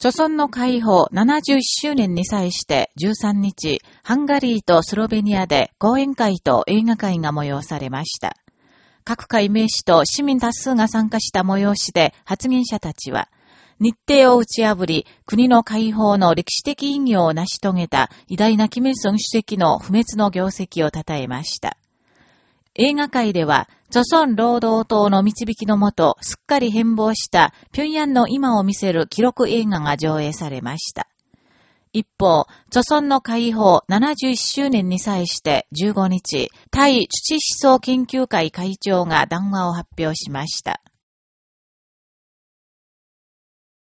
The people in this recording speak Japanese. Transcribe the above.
著村の解放71周年に際して13日、ハンガリーとスロベニアで講演会と映画会が催されました。各界名士と市民多数が参加した催しで発言者たちは、日程を打ち破り、国の解放の歴史的意義を成し遂げた偉大なキム・ソン主席の不滅の業績を称えました。映画界では、祖孫労働党の導きのもと、すっかり変貌した平壌の今を見せる記録映画が上映されました。一方、著村の解放71周年に際して15日、対土思想研究会会長が談話を発表しました。